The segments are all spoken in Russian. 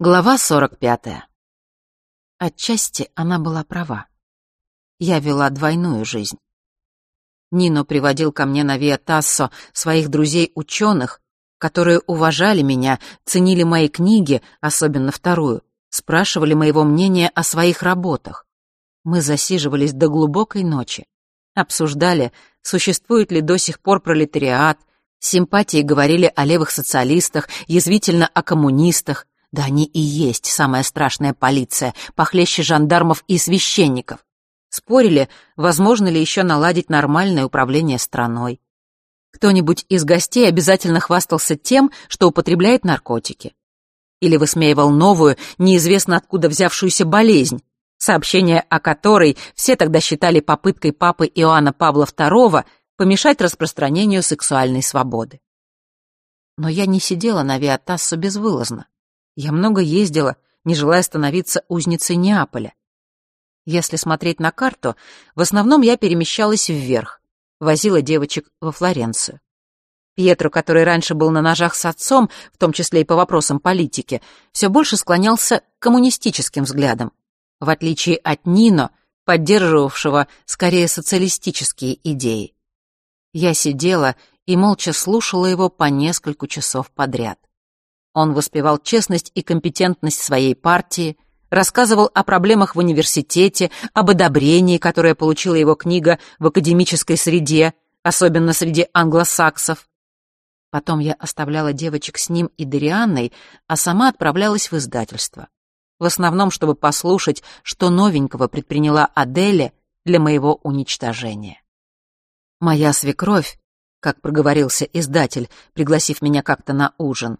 Глава 45. Отчасти она была права. Я вела двойную жизнь. Нино приводил ко мне на Виа Тассо своих друзей-ученых, которые уважали меня, ценили мои книги, особенно вторую, спрашивали моего мнения о своих работах. Мы засиживались до глубокой ночи, обсуждали, существует ли до сих пор пролетариат, симпатии говорили о левых социалистах, язвительно о коммунистах, да они и есть самая страшная полиция, похлеще жандармов и священников. Спорили, возможно ли еще наладить нормальное управление страной. Кто-нибудь из гостей обязательно хвастался тем, что употребляет наркотики. Или высмеивал новую, неизвестно откуда взявшуюся болезнь, сообщение о которой все тогда считали попыткой папы Иоанна Павла II помешать распространению сексуальной свободы. Но я не сидела на Виатассо безвылазно. Я много ездила, не желая становиться узницей Неаполя. Если смотреть на карту, в основном я перемещалась вверх, возила девочек во Флоренцию. Пьетро, который раньше был на ножах с отцом, в том числе и по вопросам политики, все больше склонялся к коммунистическим взглядам, в отличие от Нино, поддерживавшего скорее социалистические идеи. Я сидела и молча слушала его по несколько часов подряд. Он воспевал честность и компетентность своей партии, рассказывал о проблемах в университете, об одобрении, которое получила его книга в академической среде, особенно среди англосаксов. Потом я оставляла девочек с ним и Дарианной, а сама отправлялась в издательство. В основном, чтобы послушать, что новенького предприняла Аделя для моего уничтожения. Моя свекровь, как проговорился издатель, пригласив меня как-то на ужин,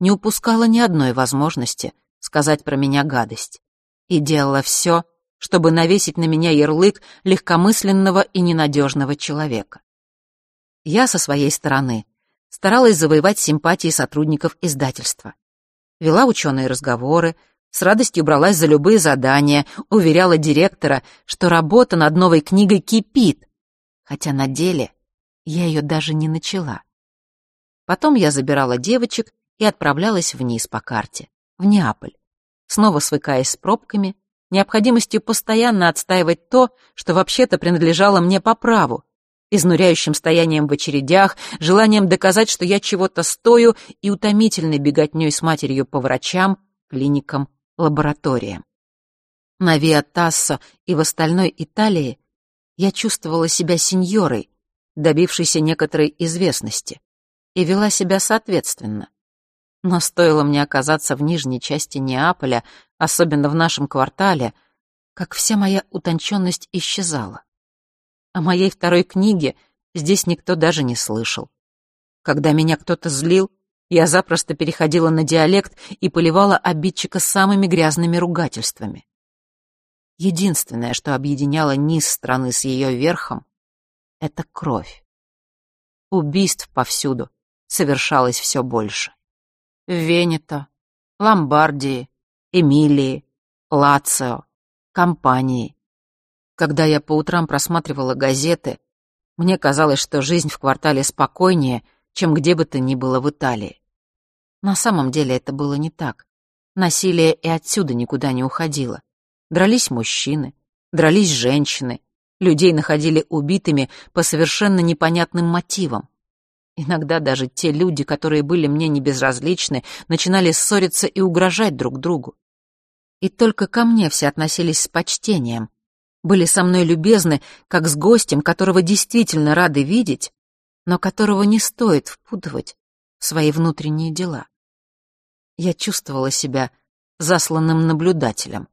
не упускала ни одной возможности сказать про меня гадость. И делала все, чтобы навесить на меня ярлык легкомысленного и ненадежного человека. Я со своей стороны старалась завоевать симпатии сотрудников издательства. Вела ученые разговоры, с радостью бралась за любые задания, уверяла директора, что работа над новой книгой кипит, хотя на деле я ее даже не начала. Потом я забирала девочек и отправлялась вниз по карте, в Неаполь, снова свыкаясь с пробками, необходимостью постоянно отстаивать то, что вообще-то принадлежало мне по праву, изнуряющим стоянием в очередях, желанием доказать, что я чего-то стою, и утомительной беготней с матерью по врачам, клиникам, лабораториям. На Виа Тассо и в остальной Италии я чувствовала себя сеньорой, добившейся некоторой известности, и вела себя соответственно. Но стоило мне оказаться в нижней части Неаполя, особенно в нашем квартале, как вся моя утонченность исчезала. О моей второй книге здесь никто даже не слышал. Когда меня кто-то злил, я запросто переходила на диалект и поливала обидчика самыми грязными ругательствами. Единственное, что объединяло низ страны с ее верхом, — это кровь. Убийств повсюду совершалось все больше. Венето, Ломбардии, Эмилии, Лацио, Компании. Когда я по утрам просматривала газеты, мне казалось, что жизнь в квартале спокойнее, чем где бы то ни было в Италии. На самом деле это было не так. Насилие и отсюда никуда не уходило. Дрались мужчины, дрались женщины, людей находили убитыми по совершенно непонятным мотивам. Иногда даже те люди, которые были мне небезразличны, начинали ссориться и угрожать друг другу. И только ко мне все относились с почтением, были со мной любезны, как с гостем, которого действительно рады видеть, но которого не стоит впутывать в свои внутренние дела. Я чувствовала себя засланным наблюдателем,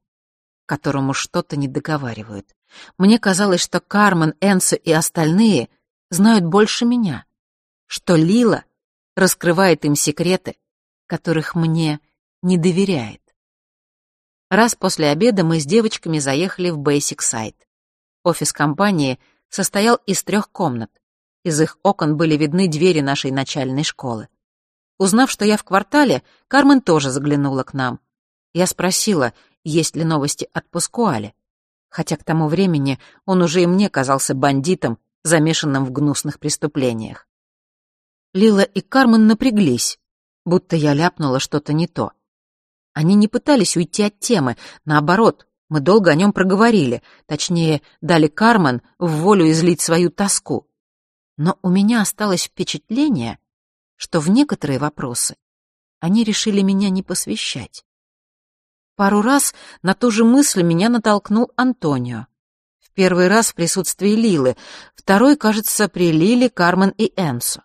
которому что-то не договаривают. Мне казалось, что Кармен, Энсо и остальные знают больше меня что Лила раскрывает им секреты, которых мне не доверяет. Раз после обеда мы с девочками заехали в Basic Site. Офис компании состоял из трех комнат. Из их окон были видны двери нашей начальной школы. Узнав, что я в квартале, Кармен тоже заглянула к нам. Я спросила, есть ли новости от Пускуале, хотя к тому времени он уже и мне казался бандитом, замешанным в гнусных преступлениях. Лила и Кармен напряглись, будто я ляпнула что-то не то. Они не пытались уйти от темы, наоборот, мы долго о нем проговорили, точнее, дали Кармен в волю излить свою тоску. Но у меня осталось впечатление, что в некоторые вопросы они решили меня не посвящать. Пару раз на ту же мысль меня натолкнул Антонио. В первый раз в присутствии Лилы, второй, кажется, при Лиле, Кармен и Энсо.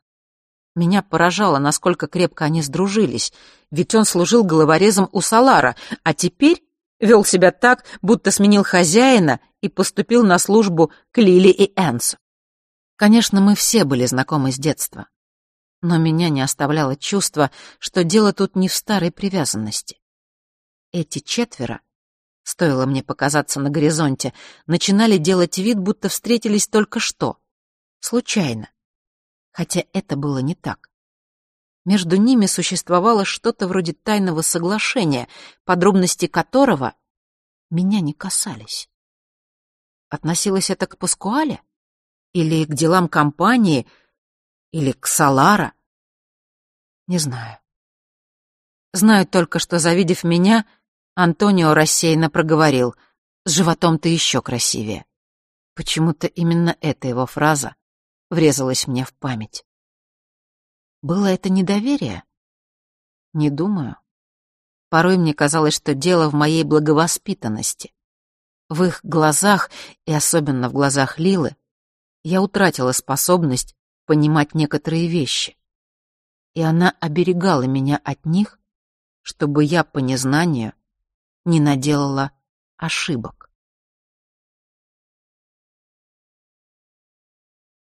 Меня поражало, насколько крепко они сдружились, ведь он служил головорезом у Салара, а теперь вел себя так, будто сменил хозяина и поступил на службу к Лили и Энсо. Конечно, мы все были знакомы с детства, но меня не оставляло чувство, что дело тут не в старой привязанности. Эти четверо, стоило мне показаться на горизонте, начинали делать вид, будто встретились только что, случайно. Хотя это было не так. Между ними существовало что-то вроде тайного соглашения, подробности которого меня не касались. Относилось это к Паскуале? Или к делам компании? Или к Салара? Не знаю. Знаю только, что, завидев меня, Антонио рассеянно проговорил «С животом ты еще красивее». Почему-то именно эта его фраза врезалась мне в память. Было это недоверие? Не думаю. Порой мне казалось, что дело в моей благовоспитанности. В их глазах, и особенно в глазах Лилы, я утратила способность понимать некоторые вещи. И она оберегала меня от них, чтобы я по незнанию не наделала ошибок.